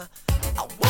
I want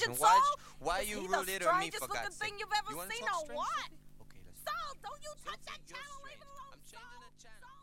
Asian Why, why are you rude little me for God's sake? you've ever you seen or what? Okay, let's don't you touch that channel, leave it alone. I'm changing the channel.